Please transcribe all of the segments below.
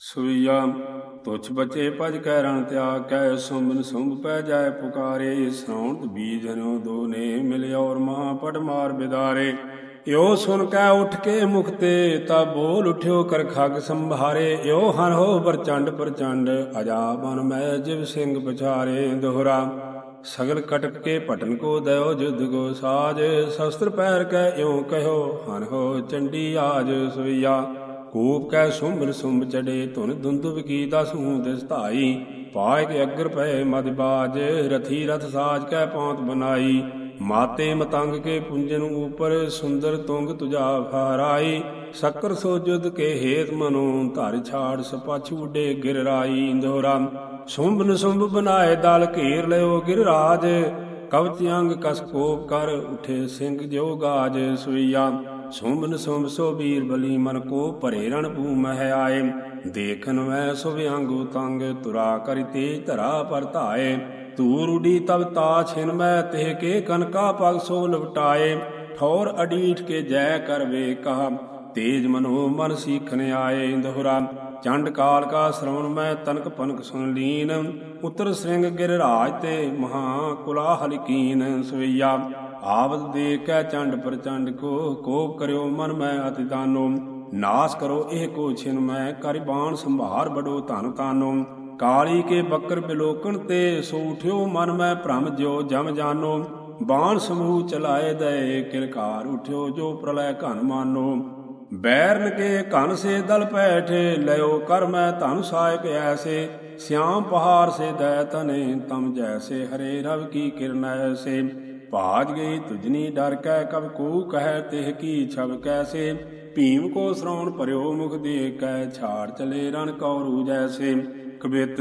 ਸੁਈਆ ਤੁਛ ਬਚੇ ਭਜ ਕੈ ਰਣ ਤਿਆਗ, ਕੈ ਸੁਮਨ ਸੁੰਭ ਪੈ ਜਾਏ ਪੁਕਾਰੇ, ਸੌਂਤ ਬੀਜ ਨੋ ਦੋ ਨੇ ਮਿਲ ਔਰ ਮਹਾ ਪੜ ਮਾਰ ਬਿਦਾਰੇ। ਇਓ ਸੁਨ ਕੈ ਉਠ ਕੇ ਮੁਖਤੇ ਤਾ ਬੋਲ ਉਠਿਓ ਕਰ ਖਗ ਸੰਭਾਰੇ। ਇਓ ਹਰ ਹੋ ਪ੍ਰਚੰਡ ਪ੍ਰਚੰਡ, ਅਜਾ ਬਨ ਮੈਂ ਜਿਵ ਸਿੰਘ ਪਛਾਰੇ ਦੋਹਰਾ। ਸਗਲ ਕਟਕ ਕੇ ਪਟਨ ਕੋ ਦਇਓ ਜੁਧ ਕੋ ਸਾਜ, ਸ਼ਸਤਰ ਪੈਰ ਕੈ ਇਉ ਕਹਿਓ ਹਰ ਹੋ ਚੰਡੀ ਆਜ ਸਵਈਆ ਕੂਪ ਕੈ ਸੁੰਭਨ ਸੁੰਬ ਚੜੇ, ਧੁਨ ਦੁੰਦੁਬ ਕੀ ਦਸੂ ਦਿਸ ਧਾਈ। ਪਾਇ ਤੇ ਅਗਰ ਪਏ ਮਦ ਬਾਜ, ਰਥੀ ਰਥ ਸਾਜ ਕੈ ਪੌਂਤ ਬਨਾਈ। ਮਾਤੇ ਮਤੰਗ ਕੇ ਪੁੰਜਨ ਉਪਰ, ਸੁੰਦਰ ਤੁੰਗ ਤੁਜਾ ਫਹਰਾਈ। ਸ਼ਕਰ ਸੋ ਜੁਦ ਕੇ ਹੇਤ ਮਨੋ, ਧਰ ਛਾੜ ਸਪਛ ਉਡੇ ਗਿਰ ਰਾਈ। ਦੋਰਾ ਸੁੰਭ ਨਸੁੰਭ ਬਨਾਏ ਦਲ ਘੇਰ ਲਿਓ ਗਿਰ ਰਾਜ। ਕਵਚ ਅੰਗ ਕਸ ਕੋਪ ਕਰ, ਉਠੇ ਸਿੰਘ ਜੋ ਗਾਜ ਸੁਈਆ ਸੁੰਭ ਨਸੁੰਭ ਸੋ ਬੀਰ ਬਲੀ ਮਨ ਕੋ ਭਰੇ ਰਣ ਭੂ ਮਹਿ ਆਏ। ਦੇਖਨ ਮੈਂ ਸੋ ਤੰਗ ਤੁਰਾ ਕਰਿ ਤੇਜ ਧਰਾ ਪਰ ਧਾਏ। ਉਡੀ ਤਬ ਤਾ ਛਿਨ ਮੈਂ ਤਿਹ ਕੇ ਕਨਕਾ ਪਗ ਸੋ ਲਵਟਾਏ। ਠੌਰ ਅਡੀਠ ਕੇ ਜੈ ਕਰਵੇ ਕਹਾ, ਤੇਜ ਮਨੋ ਮਨ ਸੀਖਨ ਆਏ ਦੋਹਰਾ ਚੰਡ ਕਾਲ ਕਾ ਸ਼ਰਵਣ ਮੈਂ ਤਨਕ ਪਨਕ ਸੁਨ ਲੀਨ। ਉਤਰ ਸਿੰਘ ਗਿਰ ਰਾਜ ਤੇ ਮਹਾ ਕੁਲਾ ਹਲਕੀਨ ਸਵਈਆ। ਆਵਦ ਦੇ ਕੈ ਚੰਡ ਪ੍ਰਚੰਡ ਕੋ ਕੋਪ ਕਰਿਓ ਮਨ ਮੈਂ ਅਤਿ ਦਾਨੋ ਨਾਸ ਕਰੋ ਇਹ ਕੋ ਛਿਨ ਮੈਂ, ਕਰਿ ਬਾਣ ਸੰਭਾਰ ਬੜੋ ਧਨ ਤਾਨੋ। ਕਾਲੀ ਕੇ ਬੱਕਰ ਬਿਲੋਕਣ ਤੇ, ਸੋ ਉਠਿਓ ਮਨ ਮੈਂ ਭ੍ਰਮ ਜਿਉ ਜਮ ਜਾਨੋ। ਬਾਣ ਸਮੂਹ ਚਲਾਏ ਦਏ ਕਿਰਕਾਰ ਉਠਿਓ ਜੋ ਪ੍ਰਲੈ ਘਨ ਮਾਨੋ। ਬੈਰਨ ਕੇ ਘਨ ਸੇ ਦਲ ਪੈਠ ਲਿਓ ਕਰ ਮੈਂ ਧਨ ਸਾਇਕ ਐਸੇ। ਸਿਆਮ ਪਹਾਰ ਸੇ ਦੈ ਤਨੇ, ਤਮ ਜੈਸੇ ਹਰੇ ਰਵ ਕੀ ਕਿਰਨ ਐਸੇ ਭਾਜ ਗਈ ਤੁਜਨੀ ਡਰ ਕੈ ਕਬ ਕੋ ਕਹਿ ਤਿਹ ਕੀ ਛਬ ਕੈਸੇ? ਭੀਮ ਕੋ ਸ਼ਰਵਣ ਭਰਿਓ ਮੁਖ ਦੇ ਕੈ ਛਾੜ ਚਲੇ ਰਣ ਕੌਰੂ ਜੈਸੇ। ਕਬਿਤ,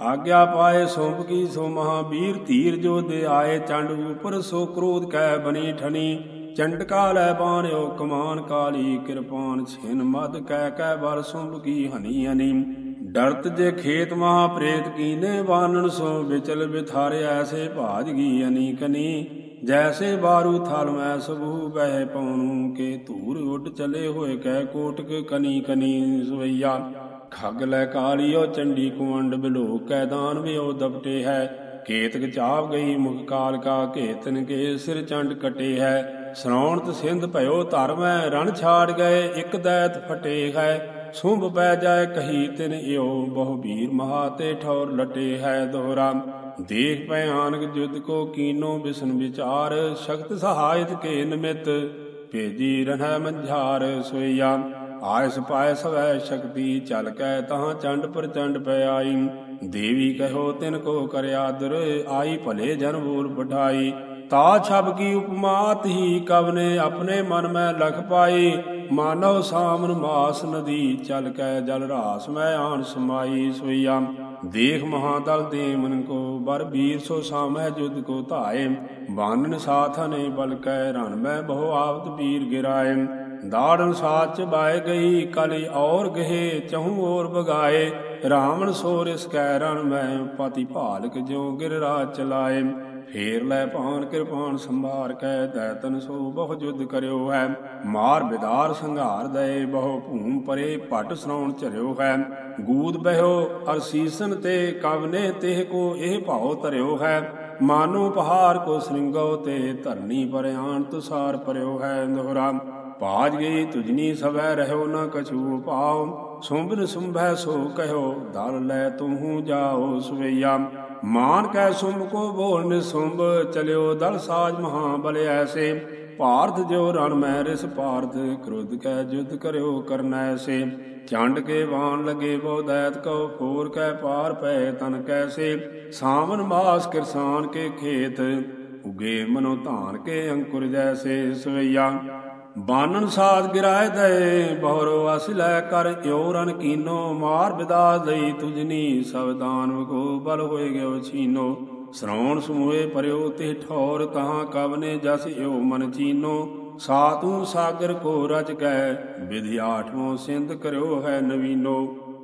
ਆਗਿਆ ਪਾਏ ਸੋਂਪ ਕੀ ਸੋ ਮਹਾਬੀਰ, ਧੀਰ ਜੋ ਦੇ ਆਏ ਚੰਡ ਉਪਰ ਸੋ ਕ੍ਰੋਧ ਕੈ ਬਣੀ ਠਨੀ। ਚੰਡਕਾ ਲੈ ਬਾਣਿਓ ਕਮਾਨ ਕਾਲੀ ਕਿਰਪਾਨ, ਛਿਨ ਮਦ ਕੈ ਕੈ ਬਰ ਸੁੰਭ ਕੀ ਹਨੀ ਹਨੀ। ਡਰਤ ਜੇ ਖੇਤ ਮਹਾ ਪ੍ਰੇਤ ਕੀਨੇ ਵਾਨਣ ਸੋ ਵਿਚਲ ਬਿਥਾਰੇ ਐਸੇ ਭਾਜ ਅਨੀਕਨੀ ਜੈਸੇ ਬਾਰੂ ਥਲ ਮੈਂ ਸਭੂ ਬਹਿ ਪਉਨੂ ਕੇ ਧੂਰ ਉੱਡ ਚਲੇ ਹੋਏ ਕਹਿ ਕੋਟਕ ਕਨੀ ਕਨੀ ਸੁਈਆ ਖੱਗ ਲੈ ਕਾਲੀਓ ਚੰਡੀ ਕੁਵੰਡ ਬਿਲੋ ਕੈ ਦਾਨ ਵਿਓ ਦਪਟੇ ਹੈ। ਕੇਤਕ ਚਾਪ ਗਈ ਮੁਖ ਕਾਲ ਕਾ ਘੇਤਨ ਕੇ ਸਿਰ ਚੰਡ ਕਟੇ ਹੈ। ਸਰਾਉਣਤ ਸਿੰਧ ਭਇਓ ਧਰਮ ਰਣ ਛਾੜ ਗਏ ਇਕ ਦੈਤ ਫਟੇ ਹੈ। ਸੁੰਭ ਪੈ ਜਾਏ ਕਹੀ ਤਿਨ ਇਓ ਬਹੁ ਵੀਰ ਮਹਾ ਤੇ ਠੌਰ ਲਟੇ ਹੈ ਦੋਹਰਾ। ਦੇਖ ਭਿਆਨਕ ਜੁਦ ਕੋ ਕੀਨੋ ਬਿਸਨ ਵਿਚਾਰ, ਸ਼ਕਤ ਸਹਾਇਤ ਕੇ ਨਿਮਿਤ, ਭੇਜੀ ਰਹਿ ਮੰਝਾਰ ਸੋਈਆ। ਆਇਸ ਪਾਇ ਸਵੈ ਸ਼ਕਤੀ, ਚਲ ਕੈ ਤਹਾਂ ਚੰਡ ਪ੍ਰਚੰਡ ਪੈ ਆਈ। ਦੇਵੀ ਕਹੋ ਤਿਨ ਕੋ ਕਰਿਆ ਆਦਰ, ਆਈ ਭਲੇ ਜਨ ਬੋਲ ਬਢਾਈ ਤਾ ਛਬ ਕੀ ਉਪਮਾਤ ਹੀ ਕਵਨੇ ਆਪਣੇ ਮਨ ਮੈਂ ਲਖ ਪਾਈ। ਮਾਨਵ ਸਾਮਨ ਮਾਸ ਨਦੀ ਚਲ ਕੈ ਜਲ ਰਾਸ, ਮੈਂ ਆਣ ਸਮਾਈ ਸੋਈਆ ਦੇਖ ਮਹਾਦਲ ਦੇਵਨ ਕੋ, ਬਰ ਵੀਰ ਸੋ ਸਾਮਹਿ ਜੁਦ ਕੋ ਧਾਏ। ਬਾਨਨ ਸਾਥ ਨੇ ਬਲ ਕੈ ਰਣ, ਮੈਂ ਬਹੁ ਆਵਤ ਵੀਰ ਗਿਰਾਏ। ਦਾੜਨ ਸਾਚ ਬਾਏ ਗਈ, ਕਲੀ ਔਰ ਗਹਿ, ਚਹੂ ਔਰ ਬਗਾਏ। ਰਾਵਣ ਸੋ ਕੈ ਰਣ ਮੈਂ, ਪਤੀ ਭਾਲਕ ਜਿਉ ਗਿਰ ਰਾਜ ਚਲਾਏ। ਫੇਰ ਲੈ ਪਾਨ ਕਿਰਪਾਨ ਸੰਭਾਰ ਕੈ ਦੈਤਨ ਸੋ ਬਹੁ ਜੁਦ ਕਰਿਓ ਹੈ। ਮਾਰ ਬਿਦਾਰ ਸੰਘਾਰ ਦਏ, ਬਹੁ ਭੂਮ ਪਰੇ ਭਟ ਸਰਾਉਣ ਝਰਿਓ ਹੈ। ਗੂਦ ਬਹਿਓ ਅਰ ਸੀਸਨ ਤੇ ਕਵਨੇ ਤਿਹ ਕੋ ਇਹ ਭਾਉ ਧਰਿਓ ਹੈ। ਮਾਨੋ ਪਹਾਰ ਕੋ ਸ੍ਰਿੰਗੋ ਤੇ ਧਰਨੀ ਪਰਿਆਣ ਤੁਸਾਰ ਪਰਿਓ ਹੈ, ਦੋਹਰਾ। ਭਾਜ ਗਈ ਤੁਜਨੀ ਸਵੈ ਰਹਿਓ ਨਾ ਕਛੂ ਪਾਉ ਸੁੰਭਨ ਸੁੰਭੈ ਸੋ ਕਹਿਓ, ਦਲ ਲੈ ਤੂੰ ਜਾਓ ਸੁਵਈਆ। ਮਾਨ ਕੈ ਸੁਮ ਕੋ ਬੋਲ ਸੁੰਭ, ਚਲਿਓ ਦਲ ਸਾਜ ਮਹਾ ਬਲ ਐਸੇ। ਭਾਰਤ ਜੋ ਰਣ ਮੈ ਰਿਸ ਭਾਰਤ ਕ੍ਰੋਧ ਕੈ ਜੁਧ ਕਰਿਓ ਕਰਨਾ ਐਸੇ। ਚੰਡ ਕੇ ਵਾਣ ਲਗੇ ਬਹੁ ਦੈਤ ਕਉ ਫੋਰ ਕੈ ਪਾਰ ਪੈ ਤਨ ਕੈਸੇ। ਸਾਵਨ ਮਾਸ ਕਿਰਸਾਨ ਕੇ ਖੇਤ, ਉਗੇ ਮਨੋ ਧਾਨ ਕੇ ਅੰਕੁਰ ਜੈਸੇ ਸਵਈਆ। ਬਾਨਨ ਸਾਧ ਗਿਰਾਏ ਦਏ, ਬਹੁਰੋ ਅਸ ਲੈ ਕਰ ਇਉ ਰਨ ਕੀਨੋ, ਮਾਰ ਵਿਦਾ ਦਈ ਤੁਜਨੀ ਸਵਦਾਨ ਕੋ ਬਲ ਹੋਏ ਗਿਓ ਛੀਨੋ। ਸ਼ਰਵਣ ਸਮੂਏ ਪਰਿਓ ਤੇ ਠੌਰ ਤਹਾਂ ਕਵਨੇ ਜਸ ਇਉ ਮਨ ਚੀਨੋ। ਸਾਤੂ ਸਾਗਰ ਕੋ ਰਚ ਕੈ, ਵਿਧਿ ਆਠਵੋਂ ਸਿੰਧ ਕਰਿਓ ਹੈ ਨਵੀਨੋ।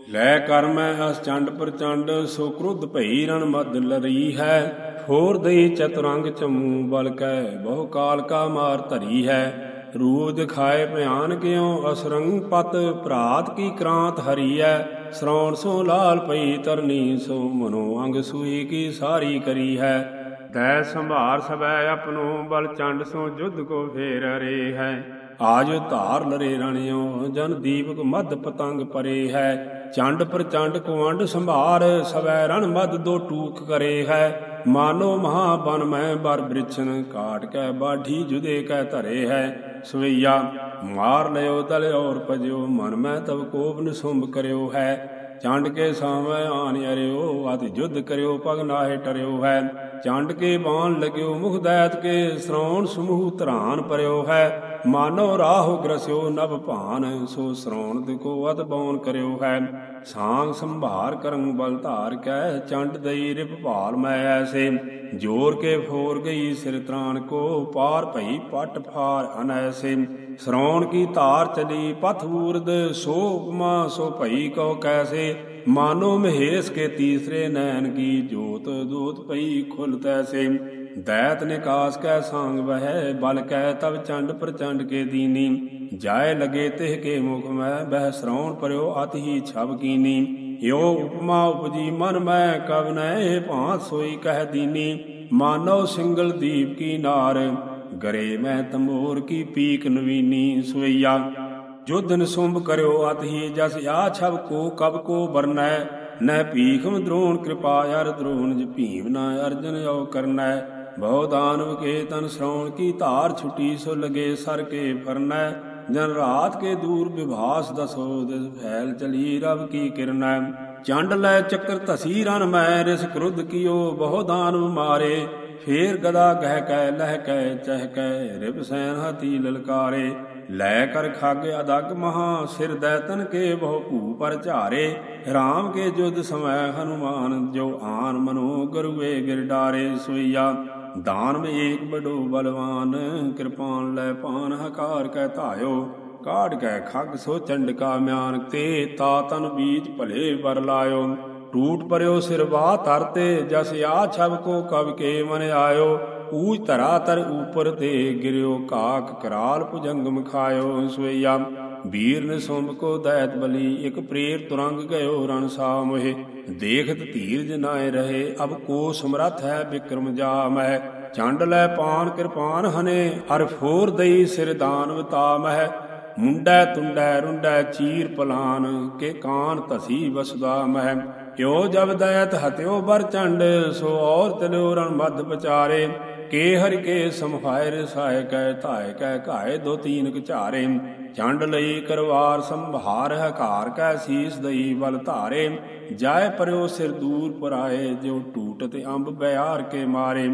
ਲੈ ਕਰ ਮੈਂ ਅਸ ਚੰਡ ਪ੍ਰਚੰਡ, ਸੋ ਕ੍ਰੁੱਧ ਭਈ ਰਣ ਮਦ ਲਰੀ ਹੈ। ਫੋਰ ਦਈ ਚਤੁਰੰਗ ਚਮੂ ਬਲ ਕੈ, ਬਹੁ ਕਾਲ ਕਾ ਮਾਰ ਧਰੀ ਹੈ। ਰੂਪ ਦਿਖਾਏ ਭਿਆਨ ਕਿਉ? ਅਸਰੰਗ ਪਤ ਭਰਾਤ ਕੀ ਕ੍ਰਾਂਤ ਹਰੀਐ? ਸ਼ਰੌਣ ਸੋ ਲਾਲ ਪਈ ਤਰਨੀ ਸੋ ਮਨੋ ਅੰਗ ਸੂਈ ਕੀ ਸਾਰੀ ਕਰੀ ਹੈ ਤੈ ਸੰਭਾਰ ਸਬੈ ਆਪਣੋ ਬਲ ਚੰਡ ਸੋ ਜੁਧ ਕੋ ਫੇਰ ਰੇ ਹੈ ਆਜ ਧਾਰ ਲਰੇ ਰਣਿਓ ਜਨ ਦੀਪਕ ਮਦ ਪਤੰਗ ਪਰੇ ਹੈ ਚੰਡ ਪ੍ਰਚੰਡ ਕੁਵੰਡ ਸੰਭਾਰ ਸਵੈ ਰਣ ਮਦ ਦੋ ਟੂਕ ਕਰੇ ਹੈ ਮਾਨੋ ਮਹਾ ਬਨ ਮੈਂ ਬਰ ਬ੍ਰਿਛਨ, ਕਾਟ ਕੈ ਬਾਢੀ ਜੁਦੇ ਕੈ ਧਰੇ ਹੈ। ਸਵਈਆ, ਮਾਰ ਲਿਓ, ਦਲ ਔਰ ਭਜਿਓ, ਮਨ ਮੈਂ ਤਬ ਕੋਪ ਨਿਸੁੰਭ ਕਰਿਓ ਹੈ। ਚੰਡ ਕੇ ਸਾਵੇਂ ਆਨ ਅਰਿਓ ਅਤ ਜੁਧ ਕਰਿਓ, ਪਗ ਨਾਹੇ ਟਰਿਓ ਹੈ। ਚੰਡ ਕੇ ਬਾਣ ਲਗਿਓ, ਮੁਖ ਦੈਤ ਕੇ ਸਰਾਉਣ ਸਮੂਹ ਧਰਾਨ ਪਰਿਓ ਹੈ। ਮਾਨੋ ਰਾਹੁ ਗ੍ਰਸਿਓ ਨਭ ਭਾਨ, ਸੋ ਸ਼ਰੌਣ ਦਿਕੋ ਅਤ ਬੌਨ ਕਰਿਓ ਹੈ। ਸਾੰਗ ਸੰਭਾਰ ਕਰੰ ਬਲ ਧਾਰ ਕੈ ਚੰਡ ਦਈ ਰਿਪ ਭਾਲ ਮੈਂ ਐਸੇ। ਜੋਰ ਕੇ ਫੋਰ ਗਈ ਸਿਰ ਤਰਾਨ ਕੋ, ਪਾਰ ਭਈ ਪਟ ਫਾਰ ਅਨੈਸੇ। ਸ਼ਰੌਣ ਕੀ ਧਾਰ ਚਲੀ ਪਥ ਊਰਦ ਸੋ ਉਪਮਾ ਸੋ ਭਈ ਕੋ ਕੈਸੇ। ਮਾਨੋ ਮਹੇਸ਼ ਕੇ ਤੀਸਰੇ ਨੈਣ ਕੀ ਜੋਤ, ਦੂਤ ਪਈ ਖੁਲ ਤੈਸੇ। ਦੈਤ ਨਿਕਾਸ ਕੈ ਸੰਗ ਬਹਿ ਬਲ ਕੈ ਤਬ ਚੰਡ ਪ੍ਰਚੰਡ ਕੇ ਦੀਨੀ। ਜਾਏ ਲਗੇ ਤਿਹ ਕੇ ਮੁਖ ਮੈਂ, ਬਹਿ ਸ਼ਰੌਣ ਪਰਿਓ ਅਤ ਹੀ ਛਬ ਕੀਨੀ। ਯੋ ਉਪਮਾ ਉਪਜੀ ਮਨ ਮੈਂ, ਕਵ ਨੈ ਸੋਈ ਕਹਿ ਦੀਨੀ। ਮਾਨੋ ਸਿੰਗਲ ਦੀਪ ਕੀ ਨਾਰ, ਗਰੇ ਮੈਂ ਤੰਬੋਰ ਕੀ ਪੀਕ ਨਵੀਨੀ। ਸਵਈਆ ਜੋਧਨ ਸੁੰਭ ਕਰਿਓ ਅਤ ਹੀ ਜਸ ਆ ਛਬ ਕੋ, ਕਬ ਕੋ ਵਰਨੈ। ਨੈ ਭੀਖਮ ਦ੍ਰੋਣ ਕਿਰਪਾ ਅਰ ਦ੍ਰੋਣ, ਜ ਭੀਮ ਨਾ ਅਰਜਨ ਆਉ ਕਰਨੈ। ਬਹੁ ਦਾਨਵ ਕੇ ਤਨ ਸ਼ਰੌਣ ਕੀ ਧਾਰ ਛੁਟੀ ਸੋ ਲਗੇ ਸਰ ਕੇ ਫਰਨੈ, ਜਨ ਰਾਤ ਕੇ ਦੂਰ ਵਿਭਾਸ ਦਸੋ ਦਿਸ ਫੈਲ ਚਲੀ ਰਬ ਕੀ ਕਿਰਨੈ। ਚੰਡ ਲੈ ਚੱਕਰ ਧਸੀ ਰਨ ਮੈਂ, ਰਿਸ ਕ੍ਰੁੱਧ ਕੀਓ ਬਹੁ ਦਾਨਵ ਮਾਰੇ। ਫੇਰ ਗਦਾ ਗਹਿ ਕੈ, ਲਹਿ ਕੈ, ਚਹਿ ਕੈ ਰਿਬ ਸੈਨ ਹਤੀ ਲਲਕਾਰੇ। ਲੈ ਕਰ ਖਾਗੇ ਅਦਗ ਮਹਾ, ਸਿਰ ਦੈਤਨ ਕੇ ਬਹੁ ਭੂ ਪਰ ਝਾਰੇ। RAM ਕੇ ਜੁਦ ਸਮੈ ਹਨੂਮਾਨ, ਜੋ ਆਨ ਮਨੋ ਗਰੂਏ ਗਿਰਡਾਰੇ ਸੋਈਆ। ਦਾਨ ਮੇ ਏਕ ਬਡੋ ਬਲਵਾਨ, ਕਿਰਪਾਨ ਲੈ ਪਾਨ, ਹਕਾਰ ਕੈ ਧਾਇਓ ਕਾੜ ਕੈ ਖੱਗ, ਸੋ ਚੰਡਕਾ ਮਿਆਨ, ਤੇ ਤਾ ਤਨ ਬੀਜ ਭਲੇ ਵਰ ਲਾਇਓ। ਟੂਟ ਪਰਿਓ ਸਿਰ ਬਾ ਤਰਤੇ ਜਸ ਆ, ਛਬ ਕੋ ਕਬ ਕੇ ਮਨ ਆਇਓ। ਊਜ ਧਰਾ ਤਰ ਉਪਰ ਤੇ ਗਿਰਿਓ, ਕਾਕ ਕਰਾਲ ਭੁਜੰਗਮ ਖਾਇਓ, ਸਵਈਆ। ਵੀਰ ਨੇ ਸੁੰਭ ਕੋ ਦੈਤ ਬਲੀ, ਇਕ ਪ੍ਰੇਰ ਤੁਰੰਗ ਗਇਓ ਰਣ ਸਾ ਮੋਹਿ ਦੇਖਤ ਧੀਰਜ ਨਾਏ ਰਹੇ, ਅਬ ਕੋ ਸਮਰਥ ਹੈ ਬਿਕਰਮ ਜਾ ਮਹਿ ਚੰਡ ਲੈ ਪਾਨ ਕਿਰਪਾਨ ਹਨੇ, ਅਰ ਫੋਰ ਦਈ ਸਿਰ ਦਾਨਵ ਤਾ ਮਹਿ ਮੁੰਡੈ ਤੁੰਡੈ ਰੁੰਡੈ ਚੀਰ ਪਲਾਨ, ਕੇ ਕਾਨ ਧਸੀ ਵਸਦਾ ਮਹਿ ਕਿਉ ਜਬ ਦਇਤ ਹਤਿਓ ਬਰ ਚੰਡ, ਸੋ ਔਰ ਤਲਿਓ ਰਣ ਮਦ ਵਿਚਾਰੇ। ਕੇ ਹਰਿ ਕੇ ਸਮਹਾਇ ਰਸਾਇ ਕੈ, ਧਾਇ ਕੈ ਘਾਇ ਦੋ ਤੀਨ ਕਚਾਰੇ ਚੰਡ ਲਈ ਕਰਵਾਰ ਸੰਭਾਰ ਹਕਾਰ ਕੈ ਸੀਸ ਦਈ ਬਲ ਧਾਰੇ। ਜਾਏ ਪਰਿਓ ਸਿਰ ਦੂਰ ਪਰਾਏ, ਜਿਉ ਟੂਟਤ ਅੰਬ ਬਿਆਰ ਕੇ ਮਾਰੇ।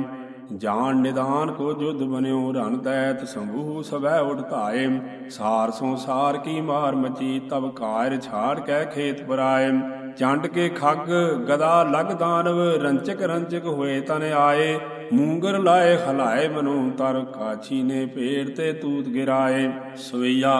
ਜਾਣ ਨਿਦਾਨ ਕੋ ਜੁਧ ਬਨਿਓ, ਰਣ ਦੈਤ ਸੰਭੂ ਸਵੈ ਉਡ ਧਾਏ ਸਾਰ ਸੋ ਸਾਰ ਕੀ ਮਾਰ ਮਚੀ ਤਬ ਕਾਇਰ ਛਾੜ ਕੈ ਖੇਤ ਪਰਾਏ ਚੰਡ ਕੇ ਖੱਗ ਗਦਾ ਲਗ ਦਾਨਵ, ਰੰਚਕ ਰੰਚਕ ਹੋਏ ਤਨ ਆਏ। ਮੂੰਗਰ ਲਾਏ, ਹਲਾਏ, ਮਨੋ ਤਰ ਕਾਛੀ ਨੇ ਪੇੜ ਤੇ ਤੂਤ ਗਿਰਾਏ। ਸਵਈਆ,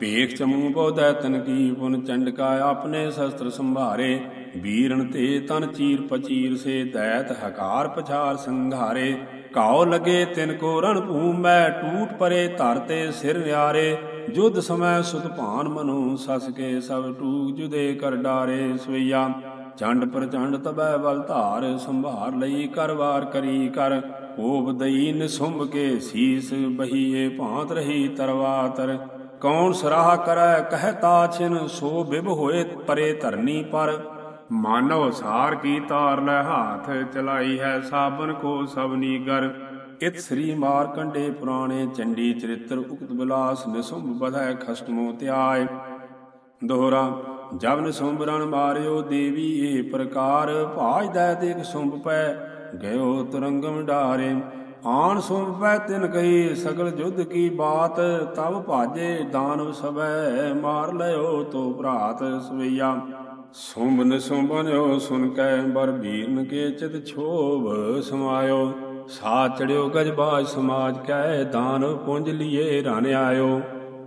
ਭੇਖ ਚਮੂ ਬੋਧੈ ਤਨ ਕੀ ਪੁਨ ਚੰਡਕਾ ਆਪਣੇ ਸ਼ਸਤਰ ਸੰਭਾਰੇ। ਵੀਰਨ ਤੇ ਤਨ ਚੀਰ ਪਚੀਰ, ਸੇ ਦੈਤ ਹਕਾਰ ਪਛਾਰ ਸੰਘਾਰੇ। ਘਾਉ ਲਗੇ ਤਿਨ ਕੋ ਰਣ ਭੂਮੈ, ਟੂਟ ਪਰੇ ਧਰ ਤੇ ਸਿਰ ਨਿਆਰੇ। ਜੁਧ ਸਮੈ ਸੁਤ ਭਾਨ ਮਨੂ, ਸਸ ਕੇ ਸਭ ਟੂਕ ਜੁਦੇ ਕਰ ਡਾਰੇ। ਸਵਈਆ ਚੰਡ ਪ੍ਰਚੰਡ ਤਬੈ ਬਲ ਧਾਰ ਸੰਭਾਰ ਲਈ ਕਰਵਾਰ ਕਰੀ ਕਰ। ਕੋਬ ਦਈ ਨਿਸੁੰਭ ਕੇ ਸੀਸ ਬਹੀਏ ਭਾਂਤ ਰਹੀ ਤਰਵਾਤਰ। ਕੌਣ ਸਰਾਹ ਕਰੈ ਕਹਿ ਤਾਛਿਨ, ਸੋ ਬਿਬ ਹੋਏ ਪਰੇ ਧਰਨੀ ਪਰ। ਮਾਨਵ ਸਾਰ ਕੀ ਤਾਰ ਲੈ ਹਾਥ ਚਲਾਈ ਹੈ ਸਾਬਨ ਕੋ ਸਭ ਗਰ। ਇਤ ਸ੍ਰੀ ਮਾਰਕੰਡੇ ਪੁਰਾਣੇ ਚੰਡੀ ਚਰਿਤ੍ਰ ਉਕਤ ਬਿਲਾਸ ਨਿਸੁੰਭ ਬਧੈ ਖਸਟਮੋ ਧਿਆਏ। ਦੋਹਰਾ ਜਬਨ ਸੁੰਬਰਨ ਮਾਰਿਓ ਦੇਵੀ, ਏ ਪ੍ਰਕਾਰ ਭਾਜ ਦੈ ਦੇਖ ਸੁੰਭ ਪੈ, ਗਇਓ ਤੁਰੰਗਮ ਡਾਰੇ। ਆਣ ਸੁੰਭ ਪੈ ਤਿਨ ਕਈ ਸਗਲ ਜੁਧ ਕੀ ਬਾਤ ਤਬ ਭਾਜੇ ਦਾਨਵ ਸਭੈ, ਮਾਰ ਲਿਓ ਤੋ ਭਰਾਤ ਸਵਈਆ। ਸੁੰਭ ਨਿਸੁੰਭਨਿਓ ਸੁਨ ਕੈ, ਬਰ ਵੀਰਨ ਕੇ ਚਿਤ ਛੋਭ ਸਮਾਇਓ। ਸਾ ਚੜਿਓ ਗਜ ਸਮਾਜ ਕੈ ਦਾਨ ਪੁੰਜ ਲੀਏ ਰਨ ਆਇਓ।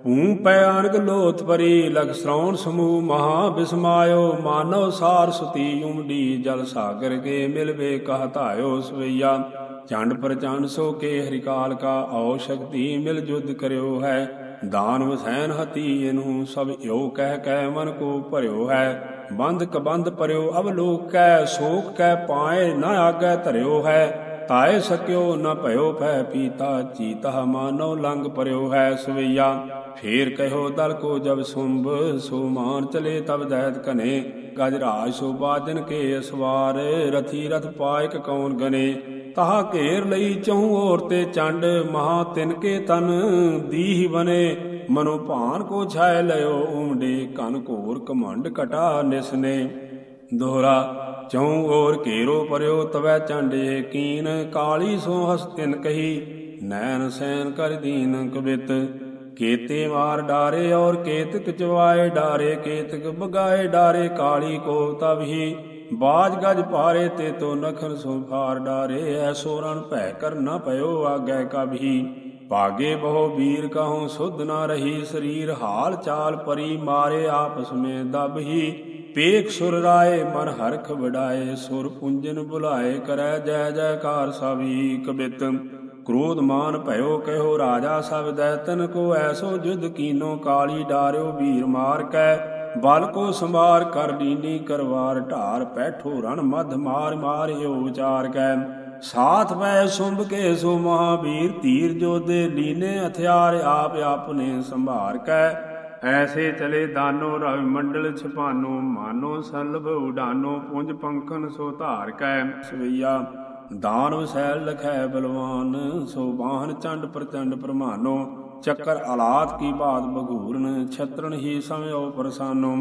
ਭੂ ਪੈ ਆਨਕ ਲੋਥ ਪਰੀ, ਲਗ ਸ਼੍ਰਵਣ ਸਮੂਹ ਮਹਾ ਬਿਸਮਾਇਓ, ਮਾਨਵ ਸਾਰ ਸੁਤੀ ਉਮਡੀ ਜਲ ਸਾਗਰ ਕੇ ਮਿਲਵੇ ਕਹ ਧਾਇਓ ਸਵਈਆ। ਚੰਡ ਪ੍ਰਚੰਡ ਸੋ ਕੇ ਹਰਿਕਾਲ ਕਾ ਔ ਸ਼ਕਤੀ ਮਿਲ ਜੁਦ ਕਰਿਓ ਹੈ। ਦਾਨਵ ਸੈਨ ਹਤੀ ਇਹਨੂੰ ਸਭ ਏਉ ਕਹਿ ਕਹਿ ਮਨ ਕੋ ਭਰਿਓ ਹੈ। ਬੰਦ ਕਬੰਧ ਪਰਿਓ ਅਬ ਲੋਕ ਕੈ, ਸੋਕ ਕੈ ਪਾਏ ਨਾ ਆਗੈ ਧਰਿਓ ਹੈ। ਤਾਏ ਸਕਿਓ ਨ ਭਇਓ ਭੈ ਪੀਤਾ ਚੀਤਾ ਮਾਨੋ ਲੰਗ ਪਰਿਓ ਹੈ ਸਵਈਆ। ਫੇਰ ਕਹਿਓ ਦਲ ਕੋ ਜਬ ਸੁੰਭ, ਸੋ ਮਾਨ ਚਲੇ ਤਬ ਦੈਤ ਕਨੇ ਗਜ ਰਾਜ ਸੋ ਬਾਜਨ ਕੇ ਅਸਵਾਰ, ਰਥੀ ਰਥ ਪਾਇਕ ਕੌਣ ਗਨੇ। ਤਹਾ ਘੇਰ ਲਈ ਚਹੂ ਔਰ ਤੇ ਚੰਡ, ਮਹਾ ਤਿਨ ਕੇ ਤਨ ਦੀਹ ਬਨੇ। ਮਨੋ ਭਾਨ ਕੋ ਛਾਇ ਲਿਓ ਉਮਡੇ ਕਨ ਘੋਰ ਕਮੰਡ ਕਟਾ ਨਿਸਨੇ। ਦੋਹਰਾ ਚਉ ਔਰ ਘੇਰੋ ਪਰਿਓ ਤਵੈ ਚੰਡੇ ਕੀਨ, ਕਾਲੀ ਸੋ ਹਸਤਿਨ ਕਹੀ, ਨੈਣ ਸੈਨ ਕਰ ਦੀਨ ਕਬਿਤ ਕੇਤੇ ਮਾਰ ਡਾਰੇ ਔਰ ਕੇਤਕ ਚਵਾਏ ਡਾਰੇ, ਕੇਤਕ ਬਗਾਏ ਡਾਰੇ, ਕਾਲੀ ਕੋ ਤਬਹੀ ਬਾਜ ਗਜ ਪਾਰੇ ਤੇ ਤੋ ਨਖਨ ਸੋ ਫਾਰ ਡਾਰੇ ਐਸੋ ਰਣ ਭੈ ਕਰ ਨ ਪਇਓ ਆਗੈ ਕਭੀ ਭਾਗੇ ਬਹੁ ਵੀਰ ਕਹਉ ਸੁਧ ਨਾ ਰਹੀ, ਸਰੀਰ ਹਾਲ ਚਾਲ ਪਰੀ ਮਾਰੇ ਆਪਸ ਮੇ ਦਬਹੀ ਪੇਖ ਸੁਰ ਰਾਏ ਮਨ ਹਰਖ ਵਡਾਏ, ਸੁਰ ਪੁੰਜਨ ਬੁਲਾਏ ਕਰੈ ਜੈ ਜੈਕਾਰ ਸਭੀ ਕਬਿਤ। ਕ੍ਰੋਧ ਮਾਨ ਭਇਓ ਕਹਿਓ ਰਾਜਾ ਸਭ ਦੈਤਨ ਕੋ ਐਸੋ ਜੁਧ ਕੀਨੋ ਕਾਲੀ ਡਾਰਿਓ ਵੀਰ ਮਾਰ ਕੈ। ਬਲ ਕੋ ਸੰਭਾਰ ਕਰ ਲੀਨੀ ਕਰਵਾਰ ਢਾਰ ਪੈਠੋ ਰਣ ਮਧ ਮਾਰ ਮਾਰਿਓ ਵਿਚਾਰ ਕੈ। ਸਾਥ ਵੈ ਸੁੰਭ ਕੇ ਸੋ ਮਹਾਵੀਰ ਧੀਰ ਜੋਦੇ ਲੀਨੇ ਹਥਿਆਰ ਆਪ ਆਪਨੇ ਸੰਭਾਰ ਕੈ। ਐਸੇ ਚਲੇ ਦਾਨੋ ਰਵ ਮੰਡਲ ਛਪਾਨੋ, ਮਾਨੋ ਸਲਭ ਉਡਾਨੋ, ਪੁੰਜ ਪੰਖਨ ਸੋ ਧਾਰ ਕੈ ਸਵਈਆ। ਦਾਨਵ ਸੈਲ ਲਖੈ ਬਲਵਾਨ, ਸੋ ਬਾਹਨ ਚੰਡ ਪ੍ਰਚੰਡ ਪ੍ਰਮਾਨੋ। ਚੱਕਰ ਆਲਾਤ ਕੀ ਬਾਤ ਬਘੂਰਨ ਛਤਰਨ ਹੀ ਸਮਿਓ ਪਰਸਾਨੋ।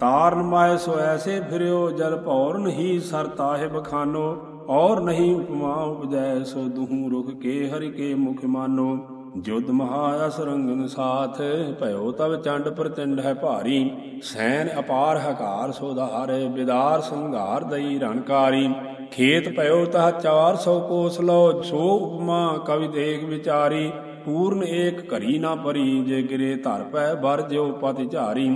ਤਾਰਨ ਮਾਇ ਸੋ ਐਸੇ ਫਿਰਿਓ, ਜਲ ਭੌਰਨ ਹੀ ਸਰ ਤਾਹਿ ਬਖਾਨੋ। ਔਰ ਨਹੀਂ ਉਪਮਾ ਉਪਜੈ, ਸੋ ਦੂਹ ਰੁਖ ਕੇ ਹਰਿ ਕੇ ਮੁਖ ਮਾਨੋ। ਜੁਦ ਮਹਾ ਅਸਰੰਗਨ ਸਾਥ, ਭਇਓ ਤਵ ਚੰਡ ਪ੍ਰਚੰਡ ਹੈ ਭਾਰੀ। ਸੈਨ ਅਪਾਰ ਹਕਾਰ ਸੋਧਾਰ, ਬਿਦਾਰ ਸੰਘਾਰ ਦਈ ਰਣਕਾਰੀ। ਖੇਤ ਭਇਓ ਤਹ 400 ਕੋਸ ਲੋ ਸੋ ਉਪਮਾ ਕਵਿ ਦੇਖ ਵਿਚਾਰੀ। ਪੂਰਨ ਏਕ ਘਰੀ ਨਾ ਪਰੀ, ਜੇ ਗਿਰੇ ਧਰ ਪੈ ਬਰ ਜਿਉ ਪਤਿ ਝਾਰੀ।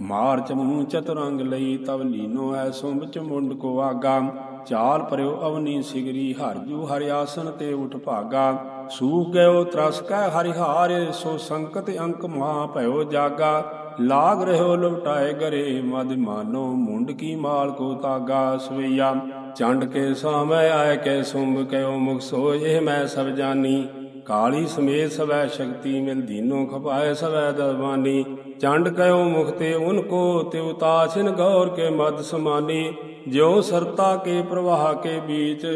ਮਾਰ ਚਮੂ ਚਤੁਰੰਗ ਲਈ ਤਵ ਲੀਨੋ ਐ ਸੁੰਭ ਚ ਮੁੰਡ ਕੋ ਆਗਾ। ਚਾਲ ਪਰਿਓ ਅਵਨੀ ਸਿਗਰੀ, ਹਰ ਜੂ ਹਰਿ ਤੇ ਉਠ ਭਾਗਾ। ਸੂ ਗਇਓ ਤਰਸ ਕੈ ਹਰਿਹਾਰ, ਸੋ ਸੰਕਟ ਅੰਕ ਮਹਾ ਭਇਓ ਜਾਗਾ। ਲਾਗ ਰਹਿਓ ਲੁਟਾਏ ਗਰੇ, ਮਦ ਮਾਨੋ ਮੁੰਡ ਕੀ ਮਾਲ ਕੋ ਤਾਗਾ। ਸਵਈਆ, ਚੰਡ ਕੇ ਸਾਮੈ ਆਏ ਕੈ ਸੁੰਭ ਕਇਓ ਮੁਖ ਸੋ, ਇਹ ਮੈਂ ਸਭ ਜਾਨੀ। ਕਾਲੀ ਸਮੇਤ ਸਵੈ ਸ਼ਕਤੀ ਮਿਲ ਦੀਨੋ ਖਪਾਏ ਸਵੈ ਦਰਬਾਨੀ। ਚੰਡ ਕਇਓ ਮੁਖ ਤੇ ਉਨ ਕੋ, ਤਿਉ ਤਾਛਿਨ ਗੌਰ ਕੇ ਮਦ ਸਮਾਨੀ। ਜਿਉ ਸਰਤਾ ਕੇ ਪ੍ਰਵਾਹ ਕੇ ਬੀਚ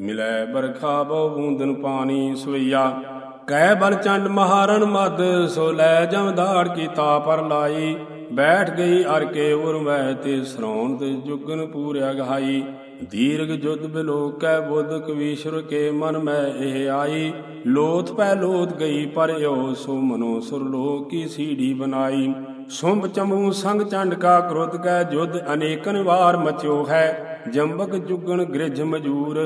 ਮਿਲੈ ਬਰਖਾ ਬਹੁ ਬੂੰਦਨ ਪਾਣੀ ਸਵਈਆ। ਕਹਿ ਬਲ ਚੰਡ ਮਹਾਰਨ ਮਦ ਸੋ ਲੈ ਜਮ ਦਾੜ ਕੀ ਤਾ ਪਰ ਲਾਈ। ਬੈਠ ਗਈ ਅਰ ਕੇ ਉਰਮੈ ਤੇ ਸਰਾਉਣ ਤੇ ਜੁਗਨ ਪੂਰਿਆ ਗਹਾਈ। ਦੀਰਘ ਜੁਦ ਬਿਲੋਕੈ ਬੁੱਧ ਕਵੀਸ਼ਰ ਕੇ ਮਨ ਮੈਂ ਇਹ ਆਈ। ਲੋਥ ਪੈ ਲੋਥ ਗਈ ਪਰ ਓ ਸੋ ਮਨੋ ਸੁਰ ਸੁਰਲੋਕ ਕੀ ਸੀੜੀ ਬਣਾਈ। ਸੁੰਭ ਚਮੂ ਸੰਗ ਚੰਡ ਕਾ ਕ੍ਰੋਧ ਕੈ ਜੁਦ ਅਨੇਕਨ ਵਾਰ ਮਚਿਓ ਹੈ। ਜੰਬਕ ਜੁਗਣ ਗ੍ਰਿਜ ਮਜੂਰ,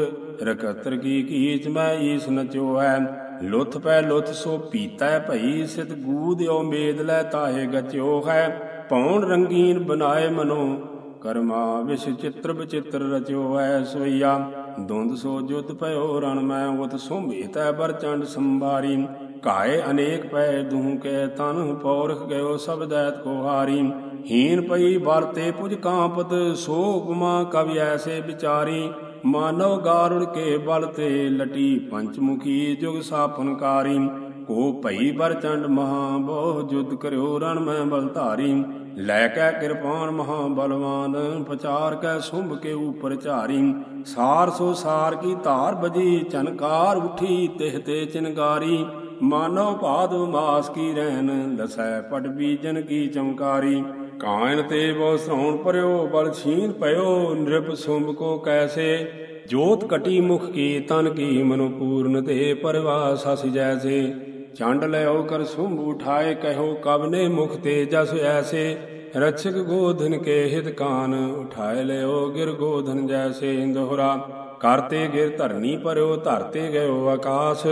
ਰਕਤਰ ਕੀ ਕੀਚ ਮੈਂ ਈਸ ਨਚਿਓ ਹੈ। ਲੁੱਥ ਪੈ ਲੁੱਥ ਸੋ ਪੀਤੈ ਭਈ, ਸਿਤ ਗੂਦਿਓ ਮੇਦ ਲੈ ਤਾਹੇ ਗਚਿਓ ਹੈ। ਪੌਣ ਰੰਗੀਨ ਬਨਾਏ ਮਨੋ, ਕਰਮਾ ਵਿਸ਼ ਚਿੱਤਰ ਬਚਿੱਤਰ ਰਚਿਓ ਐ ਸੋਈਆ। ਦੁੰਦ ਸੋ ਜੁਤ ਭਇਓ ਰਣ ਮੈਂ, ਉਤ ਸੁੰਭੀਤੈ ਬਰ ਚੰਡ ਸੰਭਾਰੀ। ਕਾਏ ਅਨੇਕ ਪੈ ਦੂਹ ਕੇ ਤਨ, ਪੌਰਖ ਗਇਓ ਸਭ ਦੈਤ ਕੋ ਹਾਰੀ। ਹੀਨ ਪਈ ਵਰਤੇ ਪੁਜ ਕਾਂਪਤ, ਸੋ ਉਪਮਾ ਕਵਿ ਐਸੇ ਵਿਚਾਰੀ। ਮਾਨਵ ਗਾਰੁੜ ਕੇ ਬਲ ਤੇ ਲਟੀ ਪੰਚਮੁਖੀ ਜੁਗ ਸਾਪਨਕਾਰੀ ਕੋ ਭਈ ਬਰਚੰਡ ਮਹਾ ਬਹੁ ਜੁਦ ਕਰਿਓ ਰਣ ਮੈਂ ਬਲ ਧਾਰੀ। ਲੈ ਕੇ ਕਿਰਪਾਨ ਮਹਾ ਬਲਵਾਨ ਪਚਾਰ ਕੈ ਸੁੰਭ ਕੇ ਉਪਰ ਝਾਰੀ। ਸਾਰ ਸੋ ਸਾਰ ਕੀ ਧਾਰ ਬਜੀ, ਚਨਕਾਰ ਉਠੀ ਤਿਹ ਤੇ ਚਿਨਗਾਰੀ। ਮਾਨੋ ਭਾਦ ਮਾਸ ਕੀ ਰਹਿਨ ਲਸੈ ਪਟ ਬੀਜਨ ਕੀ ਚਮਕਾਰੀ। ਕਾਇਨ ਤੇ ਬਹੁ ਸੌਣ ਪਰਿਓ, ਬਲ ਛੀਨ ਪਇਓ, ਨਿਰਪ ਸੁੰਭ ਕੋ ਕੈਸੇ। ਜੋਤ ਕਟੀ ਮੁਖ ਕੀ, ਤਨ ਕੀ ਮਨੁ ਪੂਰਨ ਤੇ ਪਰਵਾ ਹਸ ਜੈਸੇ। ਚੰਡ ਲਿਓ ਕਰ ਸੁੰਭ ਉਠਾਏ, ਕਹਿਓ ਕਬ ਨੇ ਮੁਖ ਤੇ ਜਸ ਐਸੇ। ਰਛਕ ਗੋਧਨ ਕੇ ਹਿਤ ਕਾਨ, ਉਠਾਏ ਲਿਓ ਗਿਰ ਗੋਧਨ ਜੈਸੇ, ਦੋਹਰਾ। ਕਰਤੇ ਗਿਰ ਧਰਨੀ ਪਰਿਓ ਧਰਤੇ ਗਇਓ ਆਕਾਸ਼।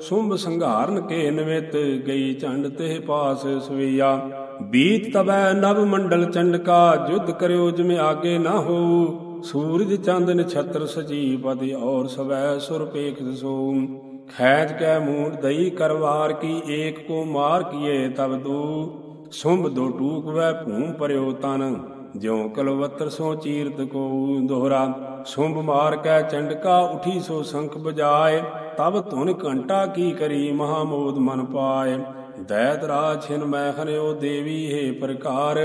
ਸੁੰਭ ਸੰਘਾਰਨ ਕੇ ਨਿਮਿਤ ਗਈ ਚੰਡ ਤੇ ਪਾਸ ਸਵਈਆ। ਬੀਤ ਤਬੈ ਨਭ ਮੰਡਲ ਚੰਡਕਾ, ਜੁਧ ਕਰਿਓ ਜਿਵੇਂ ਆਗੇ ਨਾ ਹੋ ਸੂਰਜ ਚੰਦ ਨਛਤਰ ਸਜੀ ਪਦਿ ਔਰ ਸਵੈ ਸੁਰ ਪੇਖ ਸੋ ਖੈਜ ਕੈ ਮੂਡ ਦਈ ਕਰਵਾਰ ਕੀ ਏਕ ਕੋ ਮਾਰ ਕੀਏ ਤਬ ਦੂ। ਸੁੰਭ ਦੋ ਟੂਕ ਵੈ ਭੂਮ ਪਰਿਓ ਤਨ। ਜਿਉ ਕਲਵੱਤਰ ਸੋ ਚੀਰਤ ਕੋ ਦੋਹਰਾ, ਸੁੰਭ ਮਾਰ ਕੈ ਚੰਡਕਾ, ਉਠੀ ਸੋ ਸੰਖ ਬਜਾਏ ਤਬ ਧੁਨ ਘੰਟਾ ਕੀ ਕਰੀ ਮਹਾ ਮਨ ਪਾਏ। ਦੈਤ ਰਾਜ ਛਿਨ ਮੈਂ ਹਰਿਓ ਦੇਵੀ ਹੈ ਪ੍ਰਕਾਰ,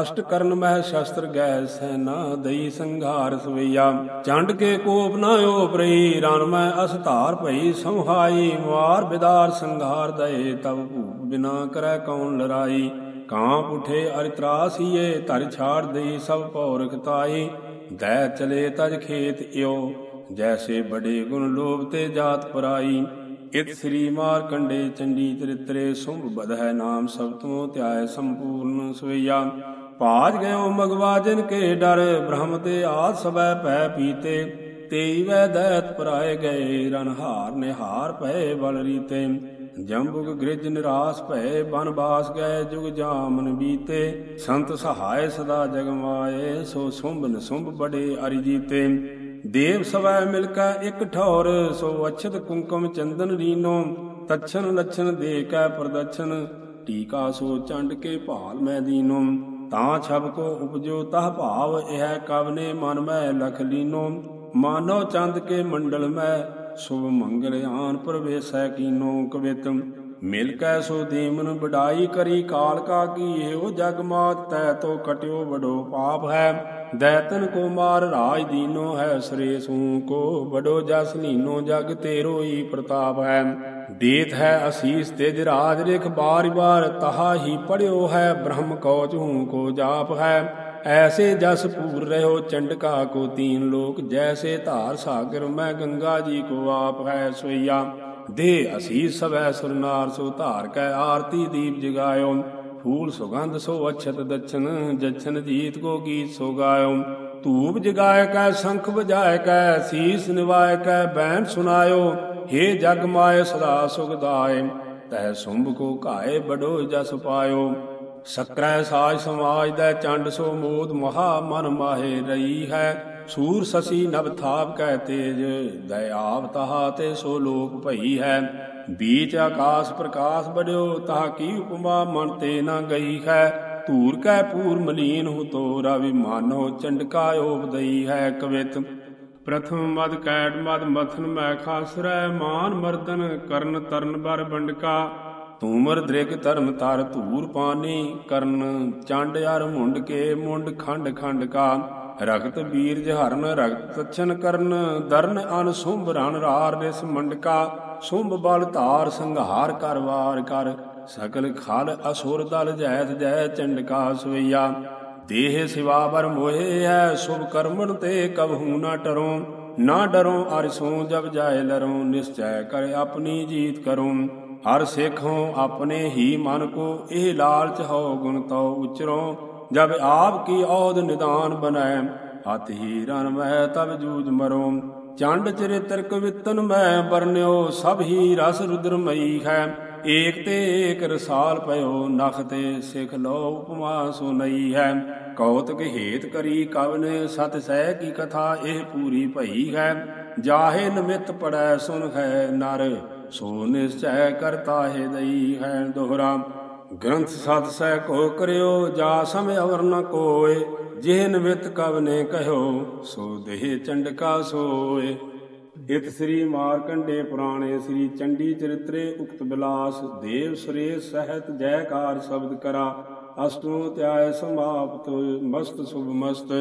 ਅਸ਼ਟ ਕਰਨ ਮਹਿ ਸ਼ਸਤਰ ਗੈ ਸੈਨਾ ਦਈ ਸੰਘਾਰ ਸਵਈਆ। ਚੰਡ ਕੇ ਕੋਪ ਨਾ ਓਪਰੀ ਰਣ ਮੈਂ ਅਸਧਾਰ ਭਈ ਸੰਹਾਈ ਮਾਰ ਬਿਦਾਰ ਸੰਘਾਰ ਦਏ ਤਬ ਭੂਪ ਬਿਨਾ ਕਰੈ ਕੌਣ ਲੜਾਈ। ਕਾਂਪ ਉਠੇ, ਅਰਿ ਤਰਾਸੀਏ ਧਰ ਛਾੜ ਦੇ ਸਭ ਪੌਰਖ ਤਾਈ ਦੈ ਚਲੇ ਤਜ ਖੇਤ ਇਓ ਜੈਸੇ ਬੜੇ ਗੁਣ ਲੋਭ ਤੇ ਜਾਤ ਪਰਾਈ। ਇਤ ਸ੍ਰੀ ਮਾਰਕੰਡੇ ਚੰਡੀ ਚਰਿਤਰੇ ਸੁੰਭ ਬਧੈ ਨਾਮ ਸਭ ਤੋਂ ਧਿਆਏ ਸੰਪੂਰਨ ਸਵਈਆ। ਭਾਜ ਗਇਓ ਮਗਵਾ ਜਿਨ ਕੇ ਡਰ, ਬ੍ਰਹਮ ਤੇ ਆਦ ਸਬੈ ਪੈ ਪੀਤੇ। ਤੇਈ ਵੈ ਦੈਤ ਪਰਾਏ ਗਏ, ਰਣਹਾਰ ਨਿਹਾਰ ਪਏ ਬਲ ਰੀਤੇ। ਜੰਬੁਗ ਗ੍ਰਿਜ ਨਿਰਾਸ ਭੈ ਬਨ ਬਾਸ ਗਏ, ਜੁਗ ਜਾਮਨ ਬੀਤੇ। ਸੰਤ ਸਹਾਇ ਸਦਾ ਜਗਮਾਏ ਸੋ ਸੁੰਭ ਨਸੁੰਭ ਬੜੇ ਅਰਿ ਜੀਤੇ। ਦੇਵ ਸਵੈ ਮਿਲ ਕੈ ਇਕ ਠੌਰ, ਸੋ ਅਛਤ ਕੁੰਕਮ ਚੰਦਨ ਰੀਨੋ ਤਛਨ ਲਛਨ ਦੇ ਕੈ ਪ੍ਰਦਛਨ, ਟੀਕਾ ਸੋ ਚੰਡ ਕੇ ਭਾਲ ਮੈਂ ਦੀਨੋ। ਤਾਂ ਛਬ ਕੋ ਉਪਜੋ ਤਹ ਭਾਵ, ਇਹ ਕਵਨੇ ਮਨ ਮੈਂ ਲਖ ਲੀਨੋ। ਮਾਨੋ ਚੰਦ ਕੇ ਮੰਡਲ ਮੈਂ ਸੁਭ ਮੰਗਲ ਆਨ ਪ੍ਰਵੇਸੈ ਕੀਨੋ ਕਵਿਤ ਮਿਲ ਕੈ ਸੋ ਦੀਮਨ ਬਡਾਈ ਕਰੀ ਕਾਲ ਕਾ ਕੀ ਇਹੋ ਜਗ ਮਾਤ, ਤੈ ਤੋ ਕਟਿਓ ਬਡੋ ਪਾਪ ਹੈ। ਦੈਤਨ ਕੋ ਮਾਰ ਰਾਜ ਦੀਨੋ ਹੈ ਸ੍ਰੇਸੂ ਕੋ ਬਡੋ ਜਸ ਲੀਨੋ ਜਗ ਤੇਰੋ ਹੀ ਪ੍ਰਤਾਪ ਹੈ। ਦੇਤ ਹੈ ਅਸੀਸ ਤੇਜ ਰਾਜ ਰੇਖ ਬਾਰ ਬਾਰ ਤਹਾ ਹੀ ਪੜਿਓ ਹੈ ਬ੍ਰਹਮ ਕੌਚ ਹੂੰ ਕੋ ਜਾਪ ਹੈ। ਐਸੇ ਜਸ ਪੂਰ ਰਹਿਓ ਚੰਡਕਾ ਕੋ ਤੀਨ ਲੋਕ, ਜੈਸੇ ਧਾਰ ਸਾਗਰ ਮੈਂ ਗੰਗਾ ਜੀ ਕੋ ਆਪ ਹੈ ਸੋਈਆ ਦੇ ਅਸੀਸ ਸਵੈ ਸੁਰਨਾਰ, ਸੋ ਧਾਰ ਕੈ ਆਰਤੀ ਦੀਪ ਜਗਾਇਓ। ਫੂਲ ਸੁਗੰਧ ਸੋ ਅਛਤ ਦਛਨ, ਜਛਨ ਜੀਤ ਕੋ ਗੀਤ ਸੋ ਗਾਇਓ। ਧੂਪ ਜਗਾਇ ਕੈ ਸ਼ੰਖ ਵਜਾਇ ਕੈ, ਸੀਸ ਨਿਵਾਇ ਕੈ ਬੈਣ ਸੁਨਾਇਓ हे ਜਗ ਮਾਏ ਸਦਾ ਸੁਖਦਾਇ ਤੈ ਸੁੰਭ ਕੋ ਘਾਏ ਬੜੋ ਜਸ ਪਾਇਓ। ਸਕਰੈ ਸਾਜ ਸਮਾਜ ਦਾ ਚੰਡ ਸੋ ਮੋਦ ਮਹਾ ਮਨ ਮਾਹੇ ਰਹੀ ਹੈ। ਸੂਰ ਸਸੀ ਨਭ ਥਾਪ ਕੈ ਤੇਜ ਦਇਆਵ ਤਹਾ ਤੇ ਸੋ ਲੋਕ ਭਈ ਹੈ। ਬੀਚ ਆਕਾਸ ਪ੍ਰਕਾਸ਼ ਬੜਿਓ, ਤਹਾ ਕੀ ਉਪਮਾ ਮਨ ਤੇ ਨਾ ਗਈ ਹੈ। ਧੂਰ ਕੈ ਪੂਰ ਮਲੀਨ ਹੋ ਤੋ ਰਵਿ ਮਾਨੋ ਚੰਡਕਾ ਓਪਦਈ ਹੈ ਕਵਿਤ। ਪ੍ਰਥਮ ਮਦ ਕੈਟ ਮਦ ਮਥਨ ਮੈ ਖਾਸਰੈ, ਮਾਨ ਮਰਦਨ ਕਰਨ ਤਰਨ ਬਰ ਬੰਡਕਾ ਤੂਮਰ ਦ੍ਰਿਗ ਧਰਮ ਤਰ ਧੂਰ ਪਾਣੀ ਕਰਨ, ਚੰਡ ਯਾਰ ਮੁੰਡ ਕੇ ਮੁੰਡ ਖੰਡ ਖੰਡ ਕਾ। ਰਗਤ ਬੀਰਜ ਹਰਨ, ਰਗਤ ਤਛਨ ਕਰਨ, ਦਰਨ ਅਨ ਸੁੰਭ ਰਣ ਰਾਰ ਰਿਸ ਮੰਡਕਾ ਸੁੰਭ ਬਲ ਧਾਰ ਸੰਘਾਰ ਕਰ ਵਾਰ ਕਰ, ਸਕਲ ਖਾਲ ਅਸੁਰ ਦਲ ਜੈਤ ਜੈ ਚੰਡਕਾ ਸਵਈਆ। ਦੇਹ ਸਿਵਾ ਬਰ ਮੋਹਿ ਹੈ, ਸੁਭ ਕਰਮਨ ਤੇ ਕਬਹੂ ਨਾ ਟਰੋ ਨਾ ਡਰੋ ਅਰ ਸੋ ਜਬ ਜਾਏ ਲਰੋਂ, ਨਿਸ਼ਚੈ ਕਰ ਆਪਣੀ ਜੀਤ ਕਰੋ। ਹਰ ਸੇਖੋ ਆਪਣੇ ਹੀ ਮਨ ਕੋ ਇਹ ਲਾਲਚ ਹੋ ਗੁਣ ਤਉ ਉਚਰੋ, ਜਬ ਆਪ ਕੀ ਔਦ ਨਿਦਾਨ ਬਨੈ ਹਤ ਹੀ ਰਨ ਮੈਂ ਤਬ ਜੂਜ ਮਰੋ। ਚੰਡ ਚਰਿਤਰ ਕਵਿਤਨ ਮੈਂ ਬਰਨਿਓ ਸਭ ਹੀ ਰਸ ਰੁਦਰਮਈ ਹੈ ਏਕ ਤੇ ਏਕ ਰਸਾਲ ਪਇਓ, ਨਖ ਤੇ ਸਿਖ ਲੋ ਉਪਮਾ ਸੁਨਈ ਹੈ। ਕੌਤਕ ਹੇਤ ਕਰੀ ਕਵਨੇ, ਸਤ ਸਹਿ ਕੀ ਕਥਾ ਇਹ ਪੂਰੀ ਭਈ ਹੈ। ਜਾਹੇ ਨਿਮਿਤ ਪੜੈ ਸੁਨ ਹੈ ਨਰ ਸੋ ਨਿਸ਼ਚੈ ਕਰਤਾ ਹੈ ਦਈ ਹੈ ਦੋਹਰਾ। ਗ੍ਰੰਥ ਸਤ ਸਹਿ ਕੋ ਕਰਿਓ, ਜਾ ਸਮ ਅਵਰ ਨ ਕੋਏ ਜਿਹ ਨਿਮਿਤ ਕਵਨੇ ਕਹਿਓ, ਸੋ ਦੇਹ ਚੰਡਕਾ ਸੋਏ। ਇਤ ਸ੍ਰੀ ਮਾਰਕੰਡੇ ਪੁਰਾਣੇ ਸ੍ਰੀ ਚੰਡੀ ਚਰਿਤਰੇ ਉਕਤ ਬਿਲਾਸ, ਦੇਵ ਸੁਰੇ ਸਹਿਤ ਜੈਕਾਰ ਸ਼ਬਦ ਕਰਾ, ਅਸ਼ਟੋ ਧਿਆਇ ਸਮਾਪਤ, ਮਸਤ ਸੁਭ ਮਸਤ।